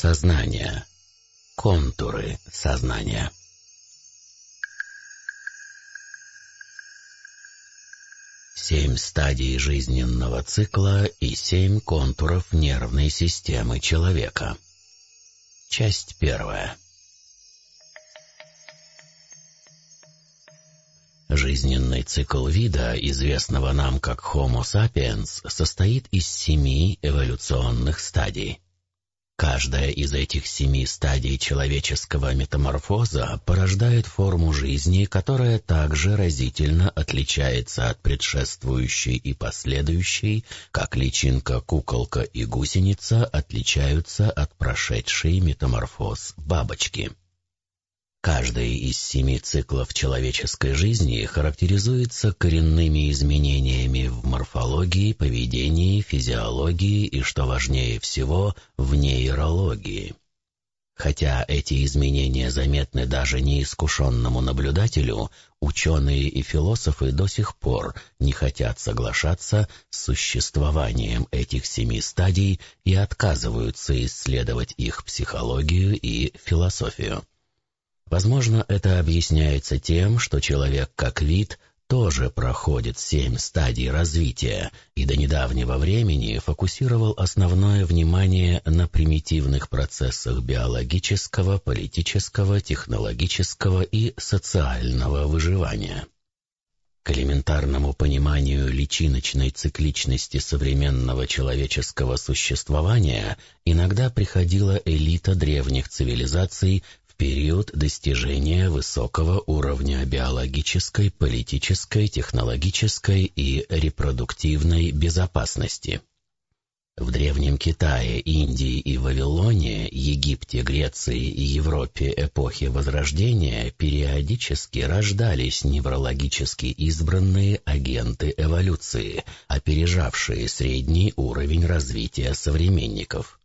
Сознания. Контуры сознания. Семь стадий жизненного цикла и семь контуров нервной системы человека. Часть первая. Жизненный цикл вида, известного нам как Homo sapiens, состоит из семи эволюционных стадий. Каждая из этих семи стадий человеческого метаморфоза порождает форму жизни, которая также разительно отличается от предшествующей и последующей, как личинка, куколка и гусеница отличаются от прошедшей метаморфоз бабочки. Каждый из семи циклов человеческой жизни характеризуется коренными изменениями в морфологии, поведении, физиологии и, что важнее всего, в нейрологии. Хотя эти изменения заметны даже неискушенному наблюдателю, ученые и философы до сих пор не хотят соглашаться с существованием этих семи стадий и отказываются исследовать их психологию и философию. Возможно, это объясняется тем, что человек как вид тоже проходит семь стадий развития и до недавнего времени фокусировал основное внимание на примитивных процессах биологического, политического, технологического и социального выживания. К элементарному пониманию личиночной цикличности современного человеческого существования иногда приходила элита древних цивилизаций период достижения высокого уровня биологической, политической, технологической и репродуктивной безопасности. В Древнем Китае, Индии и Вавилоне, Египте, Греции и Европе эпохи Возрождения периодически рождались неврологически избранные агенты эволюции, опережавшие средний уровень развития современников.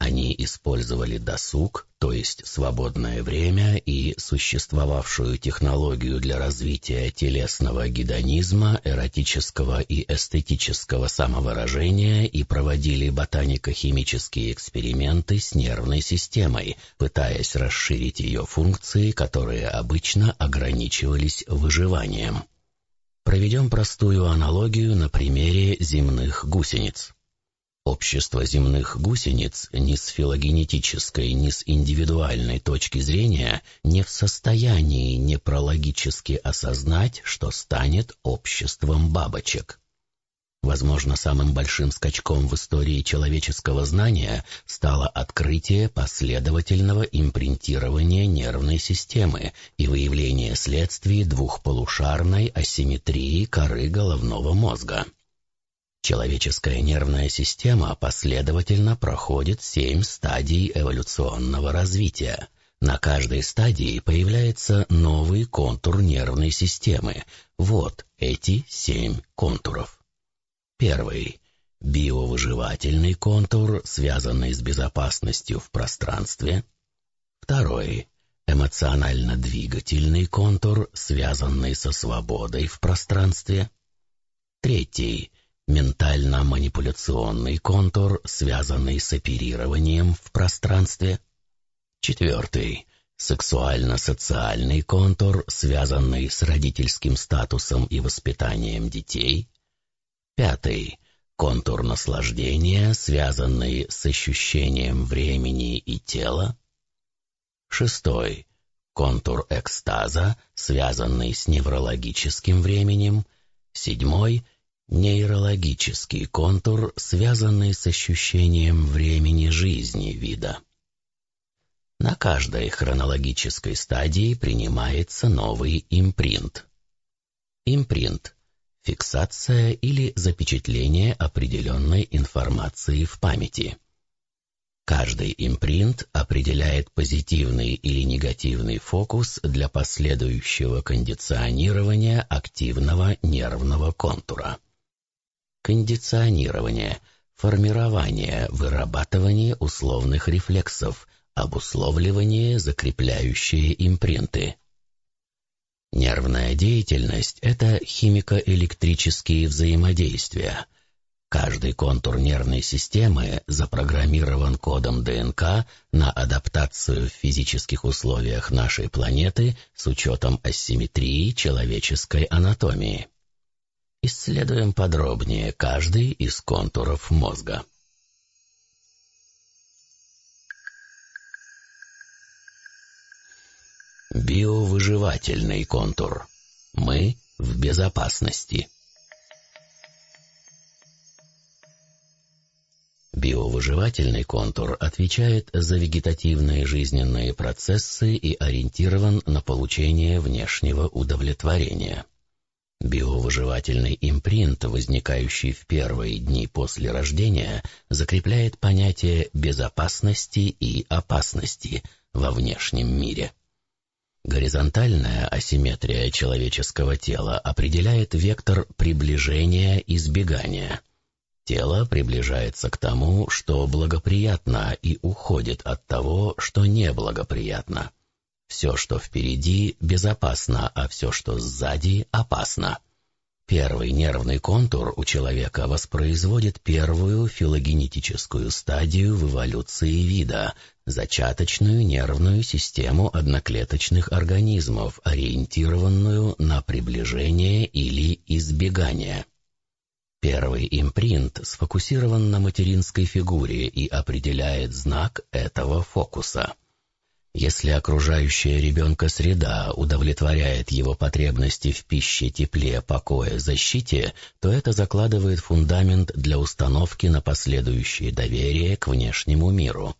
Они использовали досуг, то есть свободное время и существовавшую технологию для развития телесного гедонизма, эротического и эстетического самовыражения и проводили ботанико-химические эксперименты с нервной системой, пытаясь расширить ее функции, которые обычно ограничивались выживанием. Проведем простую аналогию на примере земных гусениц. Общество земных гусениц ни с филогенетической, ни с индивидуальной точки зрения не в состоянии непрологически осознать, что станет обществом бабочек. Возможно, самым большим скачком в истории человеческого знания стало открытие последовательного импринтирования нервной системы и выявление следствий двухполушарной асимметрии коры головного мозга. Человеческая нервная система последовательно проходит семь стадий эволюционного развития. На каждой стадии появляется новый контур нервной системы. Вот эти семь контуров. Первый – биовыживательный контур, связанный с безопасностью в пространстве. Второй – эмоционально-двигательный контур, связанный со свободой в пространстве. Третий – ментально-манипуляционный контур, связанный с оперированием в пространстве. Четвертый — сексуально-социальный контур, связанный с родительским статусом и воспитанием детей. Пятый — контур наслаждения, связанный с ощущением времени и тела. Шестой — контур экстаза, связанный с неврологическим временем. Седьмой — Нейрологический контур, связанный с ощущением времени жизни вида. На каждой хронологической стадии принимается новый импринт. Импринт – фиксация или запечатление определенной информации в памяти. Каждый импринт определяет позитивный или негативный фокус для последующего кондиционирования активного нервного контура кондиционирование, формирование, вырабатывание условных рефлексов, обусловливание, закрепляющие импринты. Нервная деятельность – это химико-электрические взаимодействия. Каждый контур нервной системы запрограммирован кодом ДНК на адаптацию в физических условиях нашей планеты с учетом асимметрии человеческой анатомии. Исследуем подробнее каждый из контуров мозга. Биовыживательный контур. Мы в безопасности. Биовыживательный контур отвечает за вегетативные жизненные процессы и ориентирован на получение внешнего удовлетворения. Биовыживательный импринт, возникающий в первые дни после рождения, закрепляет понятие безопасности и опасности во внешнем мире. Горизонтальная асимметрия человеческого тела определяет вектор приближения и сбегания – Тело приближается к тому, что благоприятно, и уходит от того, что неблагоприятно. Все, что впереди, безопасно, а все, что сзади, опасно. Первый нервный контур у человека воспроизводит первую филогенетическую стадию в эволюции вида, зачаточную нервную систему одноклеточных организмов, ориентированную на приближение или избегание. Первый импринт сфокусирован на материнской фигуре и определяет знак этого фокуса. Если окружающая ребенка среда удовлетворяет его потребности в пище, тепле, покое, защите, то это закладывает фундамент для установки на последующее доверие к внешнему миру.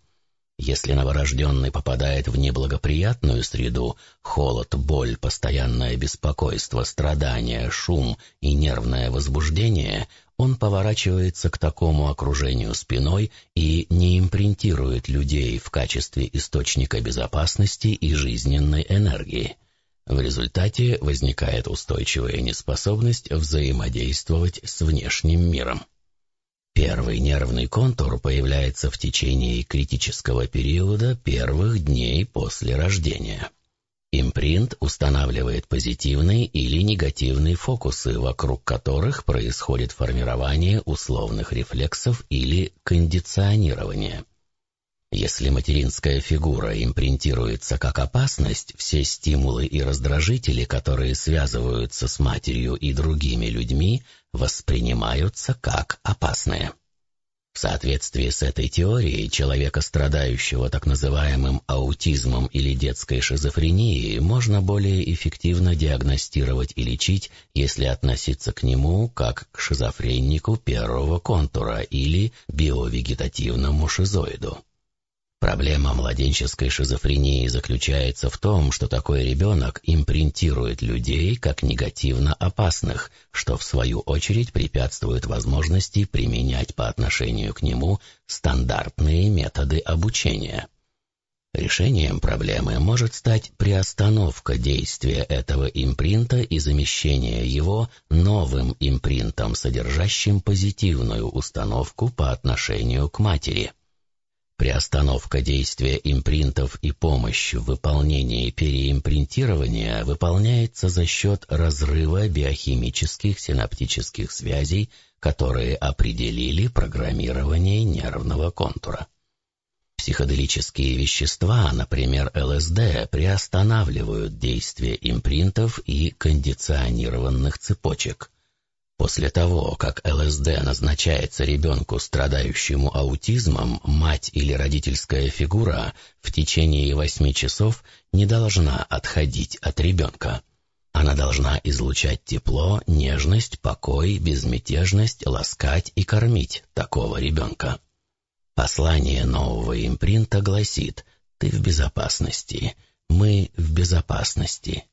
Если новорожденный попадает в неблагоприятную среду, холод, боль, постоянное беспокойство, страдания, шум и нервное возбуждение, он поворачивается к такому окружению спиной и не импринтирует людей в качестве источника безопасности и жизненной энергии. В результате возникает устойчивая неспособность взаимодействовать с внешним миром. Первый нервный контур появляется в течение критического периода первых дней после рождения. Импринт устанавливает позитивные или негативные фокусы, вокруг которых происходит формирование условных рефлексов или кондиционирование. Если материнская фигура импринтируется как опасность, все стимулы и раздражители, которые связываются с матерью и другими людьми, воспринимаются как опасные. Соответствии с этой теорией, человека, страдающего так называемым аутизмом или детской шизофренией, можно более эффективно диагностировать и лечить, если относиться к нему как к шизофренику первого контура или биовегетативному шизоиду. Проблема младенческой шизофрении заключается в том, что такой ребенок импринтирует людей как негативно опасных, что в свою очередь препятствует возможности применять по отношению к нему стандартные методы обучения. Решением проблемы может стать приостановка действия этого импринта и замещение его новым импринтом, содержащим позитивную установку по отношению к матери. Приостановка действия импринтов и помощь в выполнении переимпринтирования выполняется за счет разрыва биохимических синаптических связей, которые определили программирование нервного контура. Психоделические вещества, например, ЛСД, приостанавливают действие импринтов и кондиционированных цепочек – После того, как ЛСД назначается ребенку, страдающему аутизмом, мать или родительская фигура в течение восьми часов не должна отходить от ребенка. Она должна излучать тепло, нежность, покой, безмятежность, ласкать и кормить такого ребенка. Послание нового импринта гласит «Ты в безопасности, мы в безопасности».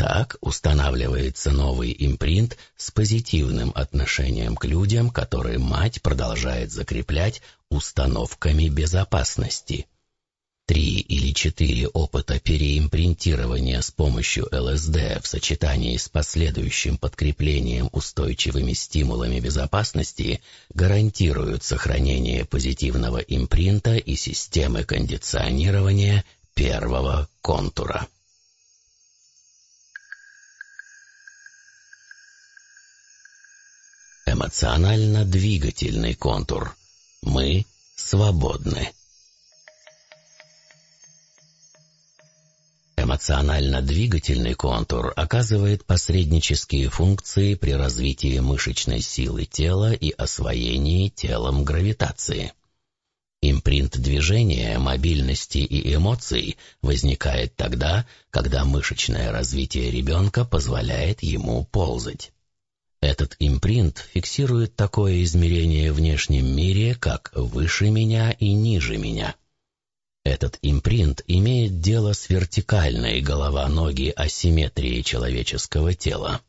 Так устанавливается новый импринт с позитивным отношением к людям, которые мать продолжает закреплять установками безопасности. Три или четыре опыта переимпринтирования с помощью ЛСД в сочетании с последующим подкреплением устойчивыми стимулами безопасности гарантируют сохранение позитивного импринта и системы кондиционирования первого контура. Эмоционально-двигательный контур. Мы свободны. Эмоционально-двигательный контур оказывает посреднические функции при развитии мышечной силы тела и освоении телом гравитации. Импринт движения, мобильности и эмоций возникает тогда, когда мышечное развитие ребенка позволяет ему ползать. Этот импринт фиксирует такое измерение в внешнем мире, как «выше меня» и «ниже меня». Этот импринт имеет дело с вертикальной голова-ноги асимметрией человеческого тела.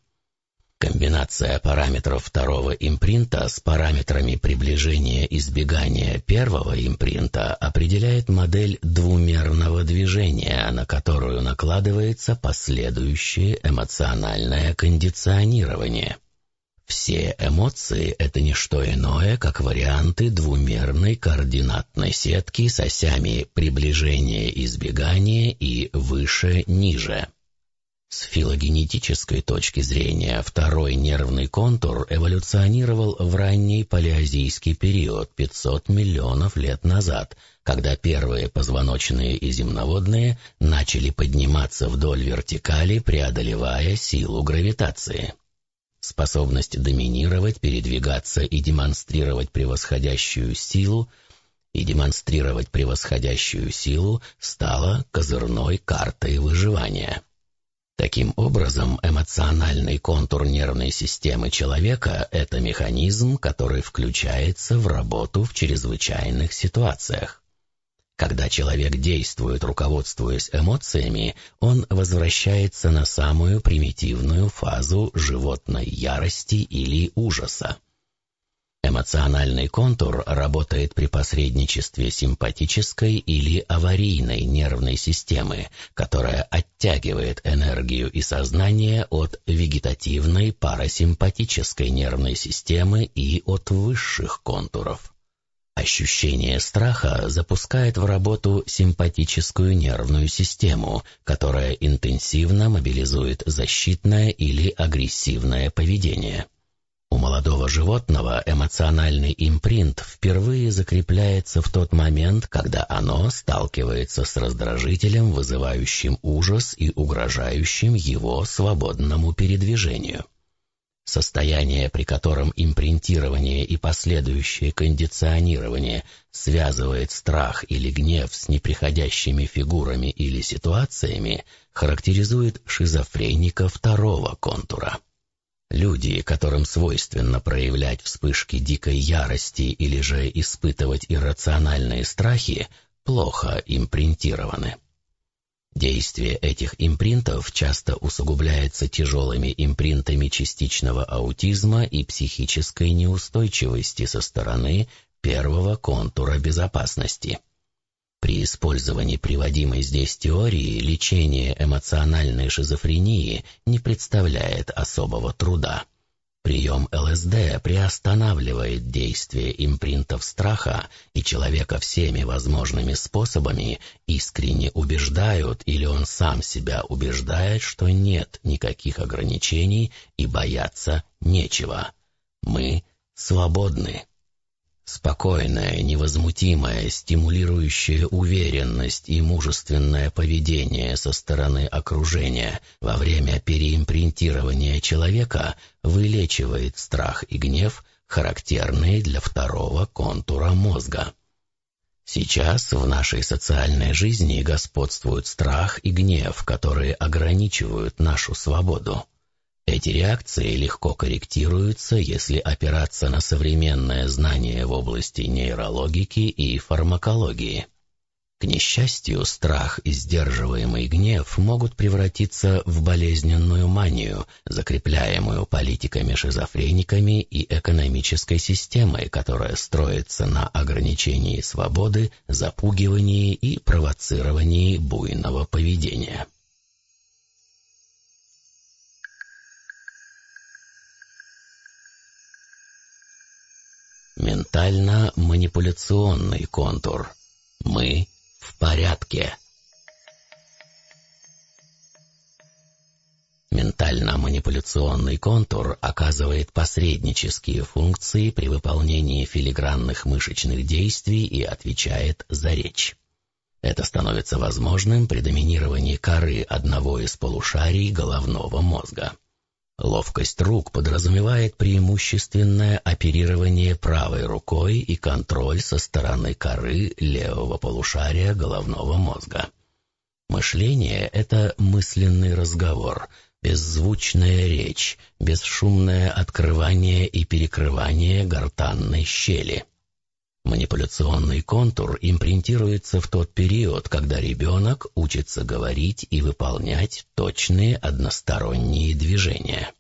Комбинация параметров второго импринта с параметрами приближения и сбегания первого импринта определяет модель двумерного движения, на которую накладывается последующее эмоциональное кондиционирование. Все эмоции — это не что иное, как варианты двумерной координатной сетки с осями приближения, избегания и выше-ниже. С филогенетической точки зрения второй нервный контур эволюционировал в ранний палеозийский период 500 миллионов лет назад, когда первые позвоночные и земноводные начали подниматься вдоль вертикали, преодолевая силу гравитации. Способность доминировать, передвигаться и демонстрировать превосходящую силу и демонстрировать превосходящую силу стала козырной картой выживания. Таким образом, эмоциональный контур нервной системы человека – это механизм, который включается в работу в чрезвычайных ситуациях. Когда человек действует, руководствуясь эмоциями, он возвращается на самую примитивную фазу животной ярости или ужаса. Эмоциональный контур работает при посредничестве симпатической или аварийной нервной системы, которая оттягивает энергию и сознание от вегетативной парасимпатической нервной системы и от высших контуров. Ощущение страха запускает в работу симпатическую нервную систему, которая интенсивно мобилизует защитное или агрессивное поведение. У молодого животного эмоциональный импринт впервые закрепляется в тот момент, когда оно сталкивается с раздражителем, вызывающим ужас и угрожающим его свободному передвижению. Состояние, при котором импринтирование и последующее кондиционирование связывает страх или гнев с неприходящими фигурами или ситуациями, характеризует шизофреника второго контура. Люди, которым свойственно проявлять вспышки дикой ярости или же испытывать иррациональные страхи, плохо импринтированы. Действие этих импринтов часто усугубляется тяжелыми импринтами частичного аутизма и психической неустойчивости со стороны первого контура безопасности. При использовании приводимой здесь теории лечение эмоциональной шизофрении не представляет особого труда. Прием ЛСД приостанавливает действие импринтов страха, и человека всеми возможными способами искренне убеждают или он сам себя убеждает, что нет никаких ограничений и бояться нечего. Мы свободны. Спокойная, невозмутимая, стимулирующая уверенность и мужественное поведение со стороны окружения во время переимпринтирования человека вылечивает страх и гнев, характерные для второго контура мозга. Сейчас в нашей социальной жизни господствуют страх и гнев, которые ограничивают нашу свободу. Эти реакции легко корректируются, если опираться на современное знание в области нейрологики и фармакологии. К несчастью, страх и сдерживаемый гнев могут превратиться в болезненную манию, закрепляемую политиками-шизофрениками и экономической системой, которая строится на ограничении свободы, запугивании и провоцировании буйного поведения. Ментально-манипуляционный контур. Мы в порядке. Ментально Ментально-манипуляционный контур оказывает посреднические функции при выполнении филигранных мышечных действий и отвечает за речь. Это становится возможным при доминировании коры одного из полушарий головного мозга. Ловкость рук подразумевает преимущественное оперирование правой рукой и контроль со стороны коры левого полушария головного мозга. Мышление — это мысленный разговор, беззвучная речь, бесшумное открывание и перекрывание гортанной щели. Манипуляционный контур импринтируется в тот период, когда ребенок учится говорить и выполнять точные односторонние движения.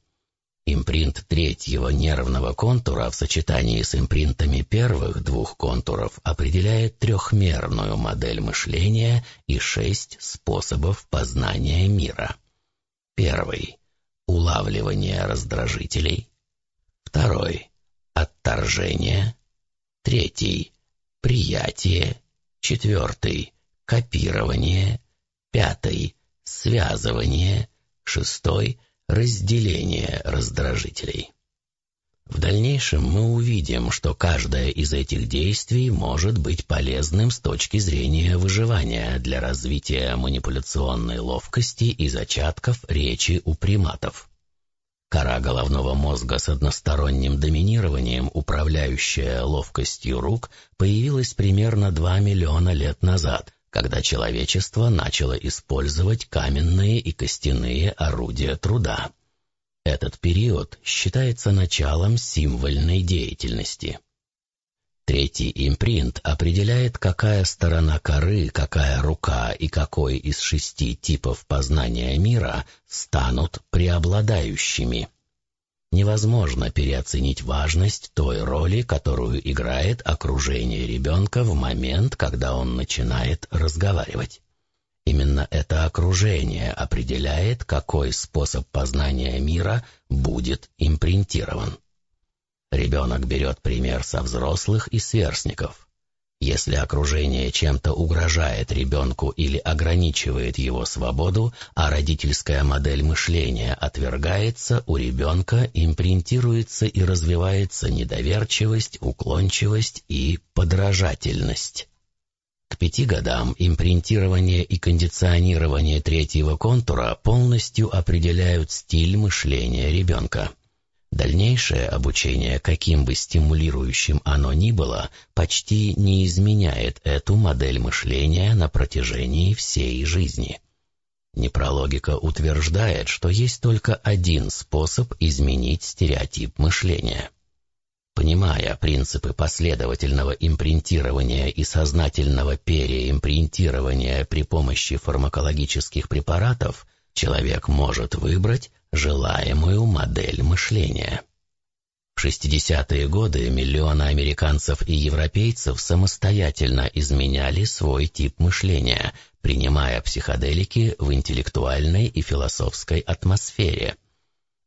Импринт третьего нервного контура в сочетании с импринтами первых двух контуров определяет трехмерную модель мышления и шесть способов познания мира. Первый – улавливание раздражителей. Второй – отторжение. Третий — приятие. Четвертый — копирование. Пятый — связывание. Шестой — разделение раздражителей. В дальнейшем мы увидим, что каждое из этих действий может быть полезным с точки зрения выживания для развития манипуляционной ловкости и зачатков речи у приматов. Кора головного мозга с односторонним доминированием, управляющая ловкостью рук, появилась примерно 2 миллиона лет назад, когда человечество начало использовать каменные и костяные орудия труда. Этот период считается началом символьной деятельности. Третий импринт определяет, какая сторона коры, какая рука и какой из шести типов познания мира станут преобладающими. Невозможно переоценить важность той роли, которую играет окружение ребенка в момент, когда он начинает разговаривать. Именно это окружение определяет, какой способ познания мира будет импринтирован. Ребенок берет пример со взрослых и сверстников. Если окружение чем-то угрожает ребенку или ограничивает его свободу, а родительская модель мышления отвергается, у ребенка импринтируется и развивается недоверчивость, уклончивость и подражательность. К пяти годам импринтирование и кондиционирование третьего контура полностью определяют стиль мышления ребенка. Дальнейшее обучение, каким бы стимулирующим оно ни было, почти не изменяет эту модель мышления на протяжении всей жизни. Непрологика утверждает, что есть только один способ изменить стереотип мышления. Понимая принципы последовательного импринтирования и сознательного переимпринтирования при помощи фармакологических препаратов, человек может выбрать желаемую модель мышления. В 60-е годы миллионы американцев и европейцев самостоятельно изменяли свой тип мышления, принимая психоделики в интеллектуальной и философской атмосфере.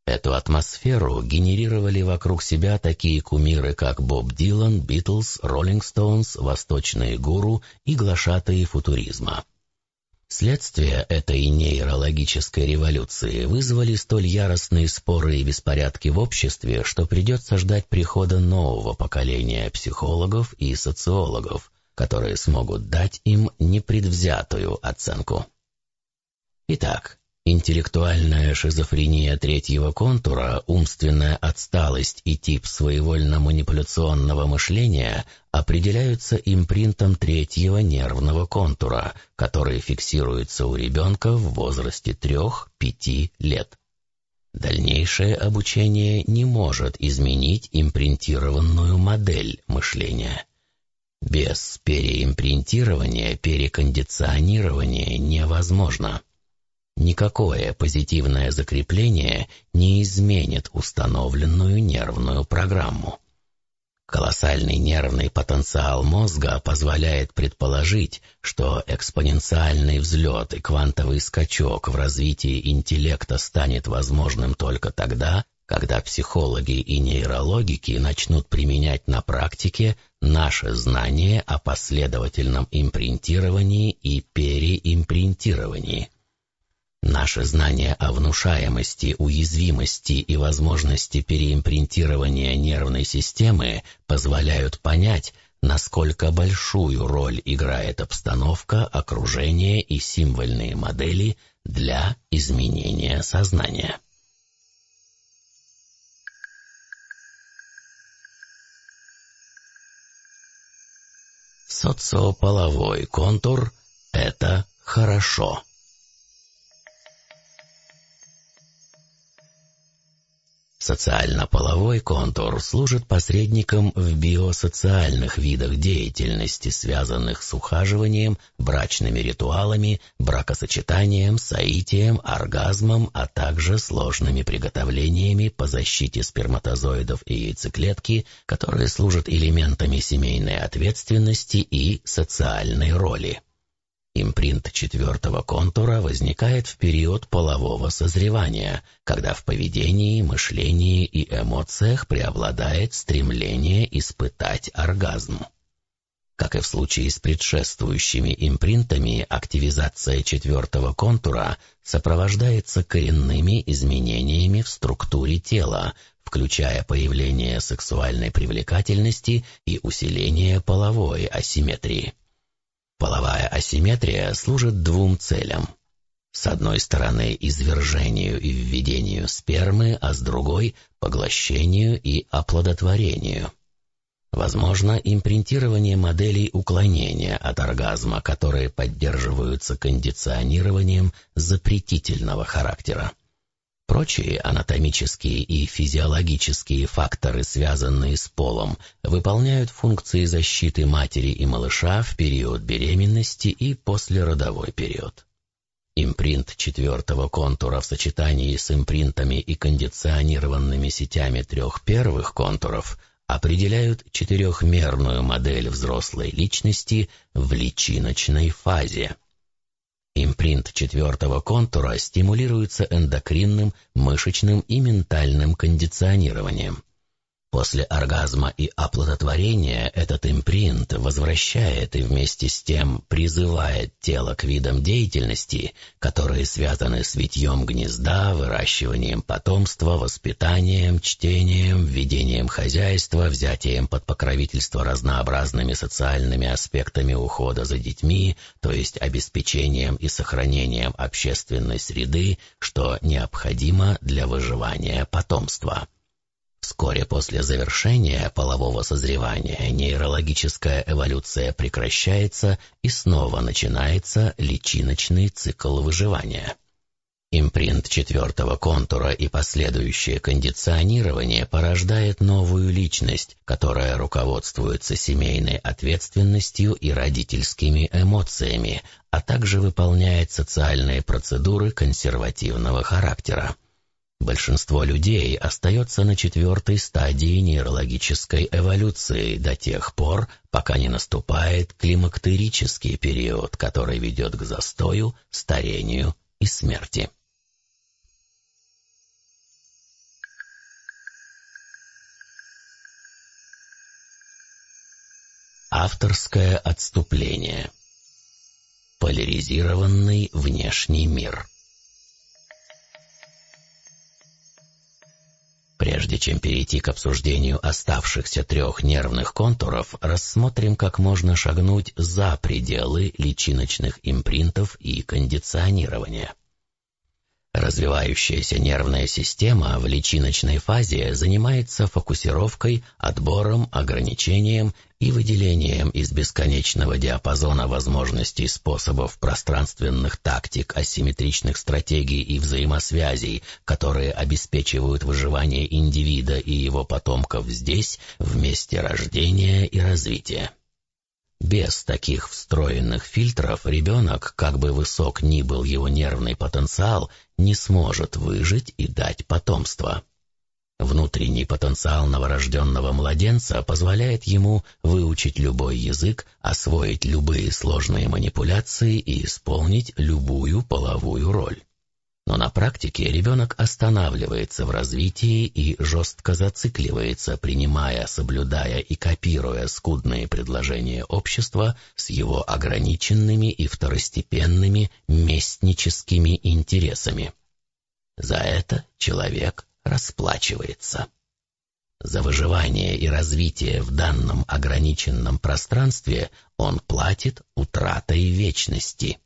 Эту атмосферу генерировали вокруг себя такие кумиры, как Боб Дилан, Битлз, Роллинг Стоунс, Восточные гуру и глашатые футуризма. Следствия этой нейрологической революции вызвали столь яростные споры и беспорядки в обществе, что придется ждать прихода нового поколения психологов и социологов, которые смогут дать им непредвзятую оценку. Итак, Интеллектуальная шизофрения третьего контура, умственная отсталость и тип своевольно-манипуляционного мышления определяются импринтом третьего нервного контура, который фиксируется у ребенка в возрасте 3-5 лет. Дальнейшее обучение не может изменить импринтированную модель мышления. Без переимпринтирования перекондиционирование невозможно. Никакое позитивное закрепление не изменит установленную нервную программу. Колоссальный нервный потенциал мозга позволяет предположить, что экспоненциальный взлет и квантовый скачок в развитии интеллекта станет возможным только тогда, когда психологи и нейрологики начнут применять на практике наше знание о последовательном импринтировании и переимпринтировании. Наши знания о внушаемости, уязвимости и возможности переимпринтирования нервной системы позволяют понять, насколько большую роль играет обстановка, окружение и символьные модели для изменения сознания. Социополовой контур – это хорошо. Социально-половой контур служит посредником в биосоциальных видах деятельности, связанных с ухаживанием, брачными ритуалами, бракосочетанием, соитием, оргазмом, а также сложными приготовлениями по защите сперматозоидов и яйцеклетки, которые служат элементами семейной ответственности и социальной роли. Импринт четвертого контура возникает в период полового созревания, когда в поведении, мышлении и эмоциях преобладает стремление испытать оргазм. Как и в случае с предшествующими импринтами, активизация четвертого контура сопровождается коренными изменениями в структуре тела, включая появление сексуальной привлекательности и усиление половой асимметрии. Половая асимметрия служит двум целям. С одной стороны извержению и введению спермы, а с другой – поглощению и оплодотворению. Возможно, импринтирование моделей уклонения от оргазма, которые поддерживаются кондиционированием запретительного характера. Прочие анатомические и физиологические факторы, связанные с полом, выполняют функции защиты матери и малыша в период беременности и послеродовой период. Импринт четвертого контура в сочетании с импринтами и кондиционированными сетями трех первых контуров определяют четырехмерную модель взрослой личности в личиночной фазе. Импринт четвертого контура стимулируется эндокринным, мышечным и ментальным кондиционированием. После оргазма и оплодотворения этот импринт возвращает и вместе с тем призывает тело к видам деятельности, которые связаны с витьем гнезда, выращиванием потомства, воспитанием, чтением, ведением хозяйства, взятием под покровительство разнообразными социальными аспектами ухода за детьми, то есть обеспечением и сохранением общественной среды, что необходимо для выживания потомства. Вскоре после завершения полового созревания нейрологическая эволюция прекращается и снова начинается личиночный цикл выживания. Импринт четвертого контура и последующее кондиционирование порождает новую личность, которая руководствуется семейной ответственностью и родительскими эмоциями, а также выполняет социальные процедуры консервативного характера. Большинство людей остается на четвертой стадии нейрологической эволюции до тех пор, пока не наступает климактерический период, который ведет к застою, старению и смерти. Авторское отступление. Поляризированный внешний мир. Прежде чем перейти к обсуждению оставшихся трех нервных контуров, рассмотрим, как можно шагнуть за пределы личиночных импринтов и кондиционирования. Развивающаяся нервная система в личиночной фазе занимается фокусировкой, отбором, ограничением и выделением из бесконечного диапазона возможностей способов пространственных тактик, асимметричных стратегий и взаимосвязей, которые обеспечивают выживание индивида и его потомков здесь, в месте рождения и развития. Без таких встроенных фильтров ребенок, как бы высок ни был его нервный потенциал, не сможет выжить и дать потомство. Внутренний потенциал новорожденного младенца позволяет ему выучить любой язык, освоить любые сложные манипуляции и исполнить любую половую роль. Но на практике ребенок останавливается в развитии и жестко зацикливается, принимая, соблюдая и копируя скудные предложения общества с его ограниченными и второстепенными местническими интересами. За это человек расплачивается. За выживание и развитие в данном ограниченном пространстве он платит утратой вечности.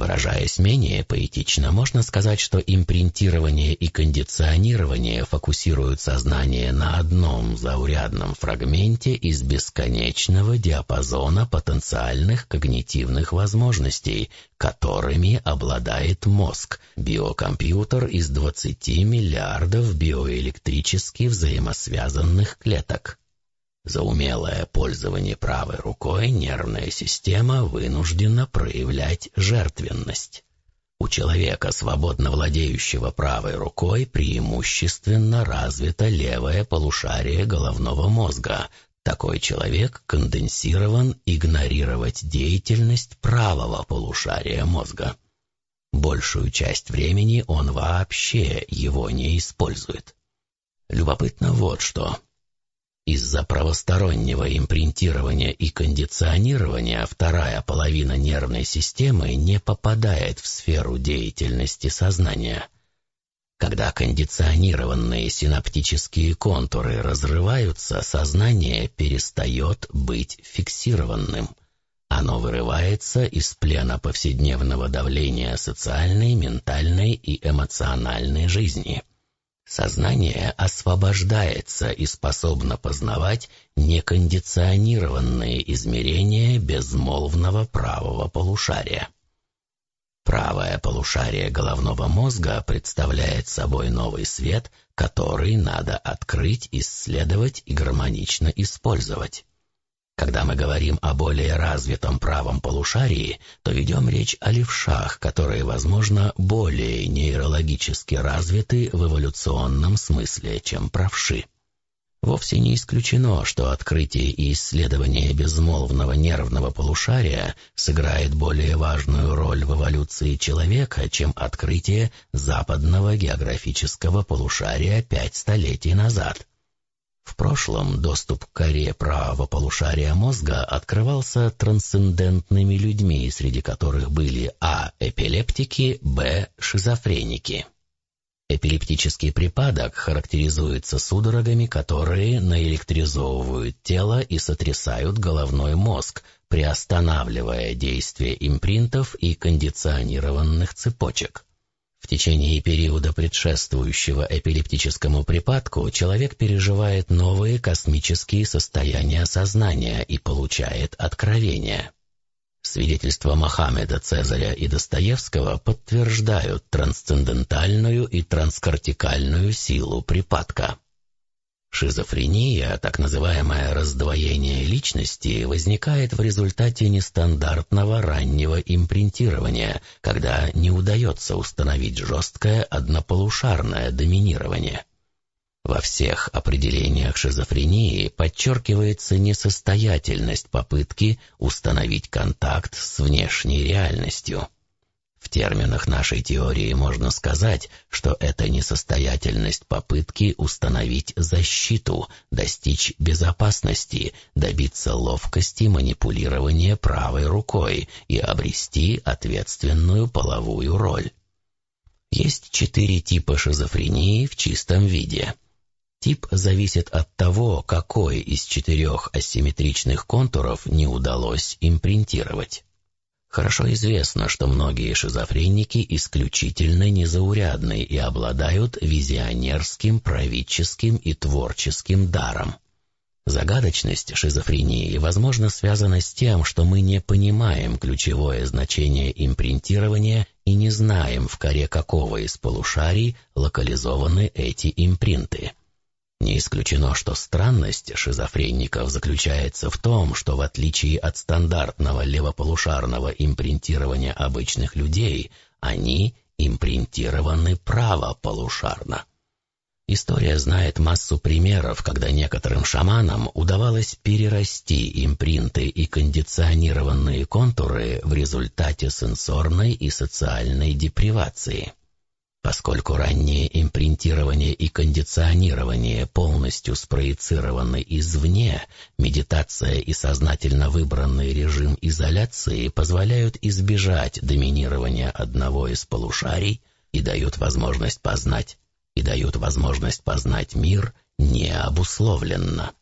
Выражаясь менее поэтично, можно сказать, что импринтирование и кондиционирование фокусируют сознание на одном заурядном фрагменте из бесконечного диапазона потенциальных когнитивных возможностей, которыми обладает мозг, биокомпьютер из 20 миллиардов биоэлектрически взаимосвязанных клеток. За умелое пользование правой рукой нервная система вынуждена проявлять жертвенность. У человека, свободно владеющего правой рукой, преимущественно развито левое полушарие головного мозга. Такой человек конденсирован игнорировать деятельность правого полушария мозга. Большую часть времени он вообще его не использует. Любопытно вот что. Из-за правостороннего импринтирования и кондиционирования вторая половина нервной системы не попадает в сферу деятельности сознания. Когда кондиционированные синаптические контуры разрываются, сознание перестает быть фиксированным. Оно вырывается из плена повседневного давления социальной, ментальной и эмоциональной жизни. Сознание освобождается и способно познавать некондиционированные измерения безмолвного правого полушария. Правое полушарие головного мозга представляет собой новый свет, который надо открыть, исследовать и гармонично использовать. Когда мы говорим о более развитом правом полушарии, то ведем речь о левшах, которые, возможно, более нейрологически развиты в эволюционном смысле, чем правши. Вовсе не исключено, что открытие и исследование безмолвного нервного полушария сыграет более важную роль в эволюции человека, чем открытие западного географического полушария пять столетий назад. В прошлом доступ к коре правого полушария мозга открывался трансцендентными людьми, среди которых были а. эпилептики, б. шизофреники. Эпилептический припадок характеризуется судорогами, которые наэлектризовывают тело и сотрясают головной мозг, приостанавливая действие импринтов и кондиционированных цепочек. Течение периода, предшествующего эпилептическому припадку, человек переживает новые космические состояния сознания и получает откровения. Свидетельства Мохаммеда, Цезаря и Достоевского подтверждают трансцендентальную и транскортикальную силу припадка. Шизофрения, так называемое раздвоение личности, возникает в результате нестандартного раннего импринтирования, когда не удается установить жесткое однополушарное доминирование. Во всех определениях шизофрении подчеркивается несостоятельность попытки установить контакт с внешней реальностью. В терминах нашей теории можно сказать, что это несостоятельность попытки установить защиту, достичь безопасности, добиться ловкости манипулирования правой рукой и обрести ответственную половую роль. Есть четыре типа шизофрении в чистом виде. Тип зависит от того, какой из четырех асимметричных контуров не удалось импринтировать. Хорошо известно, что многие шизофреники исключительно незаурядны и обладают визионерским, правительским и творческим даром. Загадочность шизофрении, возможно, связана с тем, что мы не понимаем ключевое значение импринтирования и не знаем, в коре какого из полушарий локализованы эти импринты. Не исключено, что странность шизофреников заключается в том, что в отличие от стандартного левополушарного импринтирования обычных людей, они импринтированы правополушарно. История знает массу примеров, когда некоторым шаманам удавалось перерасти импринты и кондиционированные контуры в результате сенсорной и социальной депривации. Поскольку раннее импринтирование и кондиционирование полностью спроецированы извне, медитация и сознательно выбранный режим изоляции позволяют избежать доминирования одного из полушарий и дают возможность познать, и дают возможность познать мир необусловленно.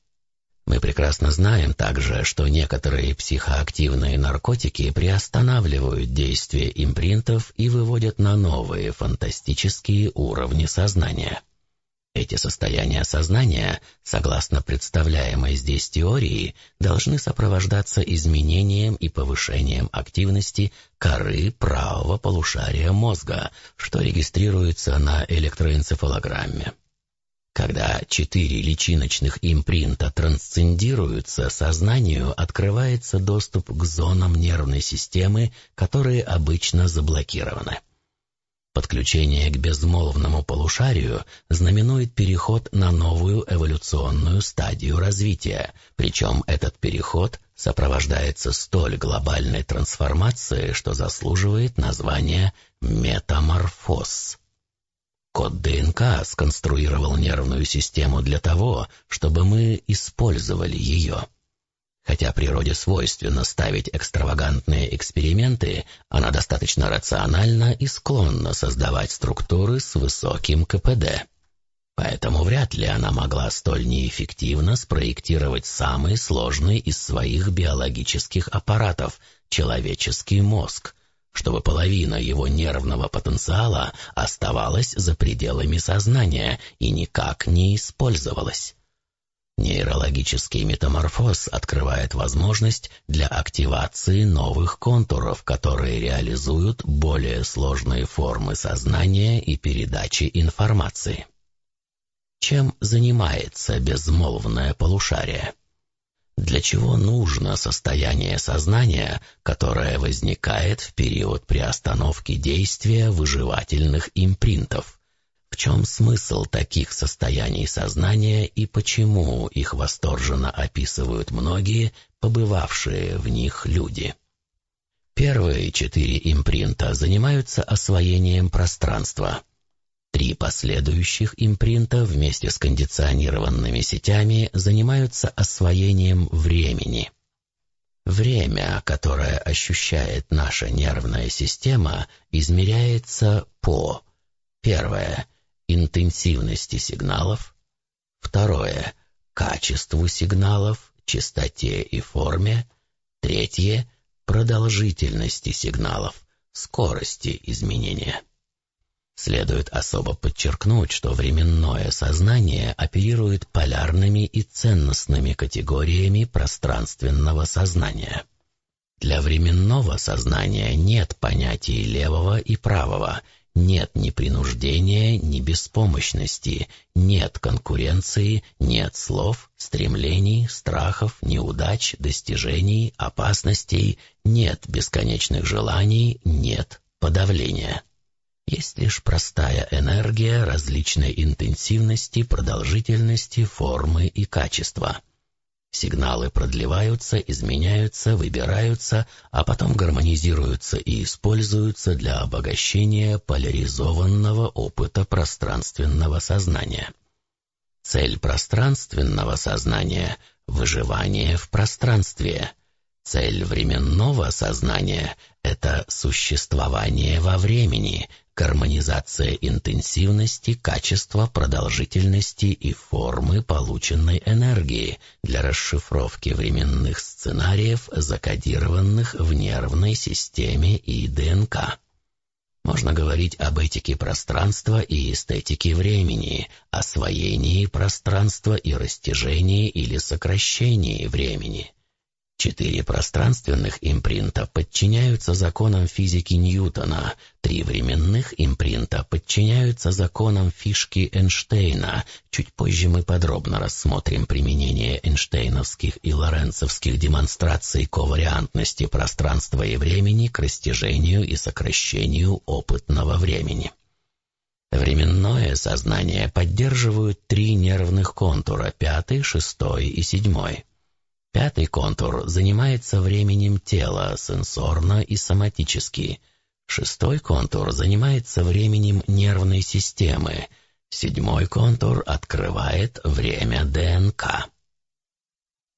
Мы прекрасно знаем также, что некоторые психоактивные наркотики приостанавливают действие импринтов и выводят на новые фантастические уровни сознания. Эти состояния сознания, согласно представляемой здесь теории, должны сопровождаться изменением и повышением активности коры правого полушария мозга, что регистрируется на электроэнцефалограмме. Когда четыре личиночных импринта трансцендируются, сознанию открывается доступ к зонам нервной системы, которые обычно заблокированы. Подключение к безмолвному полушарию знаменует переход на новую эволюционную стадию развития, причем этот переход сопровождается столь глобальной трансформацией, что заслуживает названия метаморфоз. Код ДНК сконструировал нервную систему для того, чтобы мы использовали ее. Хотя природе свойственно ставить экстравагантные эксперименты, она достаточно рациональна и склонна создавать структуры с высоким КПД. Поэтому вряд ли она могла столь неэффективно спроектировать самый сложный из своих биологических аппаратов — человеческий мозг, чтобы половина его нервного потенциала оставалась за пределами сознания и никак не использовалась. Нейрологический метаморфоз открывает возможность для активации новых контуров, которые реализуют более сложные формы сознания и передачи информации. Чем занимается безмолвное полушарие? Для чего нужно состояние сознания, которое возникает в период приостановки действия выживательных импринтов? В чем смысл таких состояний сознания и почему их восторженно описывают многие, побывавшие в них люди? Первые четыре импринта занимаются освоением пространства – Три последующих импринта вместе с кондиционированными сетями занимаются освоением времени. Время, которое ощущает наша нервная система, измеряется по первое интенсивности сигналов, второе качеству сигналов, частоте и форме, третье продолжительности сигналов, скорости изменения. Следует особо подчеркнуть, что временное сознание оперирует полярными и ценностными категориями пространственного сознания. Для временного сознания нет понятий левого и правого, нет ни принуждения, ни беспомощности, нет конкуренции, нет слов, стремлений, страхов, неудач, достижений, опасностей, нет бесконечных желаний, нет подавления. Есть лишь простая энергия различной интенсивности, продолжительности, формы и качества. Сигналы продлеваются, изменяются, выбираются, а потом гармонизируются и используются для обогащения поляризованного опыта пространственного сознания. Цель пространственного сознания — выживание в пространстве. Цель временного сознания — это существование во времени, гармонизация интенсивности, качества, продолжительности и формы полученной энергии для расшифровки временных сценариев, закодированных в нервной системе и ДНК. Можно говорить об этике пространства и эстетике времени, освоении пространства и растяжении или сокращении времени – Четыре пространственных импринта подчиняются законам физики Ньютона, три временных импринта подчиняются законам фишки Эйнштейна. Чуть позже мы подробно рассмотрим применение эйнштейновских и лоренцевских демонстраций ковариантности пространства и времени к растяжению и сокращению опытного времени. Временное сознание поддерживают три нервных контура – пятый, шестой и седьмой. Пятый контур занимается временем тела, сенсорно и соматически. Шестой контур занимается временем нервной системы. Седьмой контур открывает время ДНК.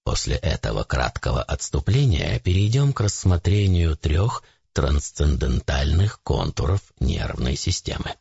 После этого краткого отступления перейдем к рассмотрению трех трансцендентальных контуров нервной системы.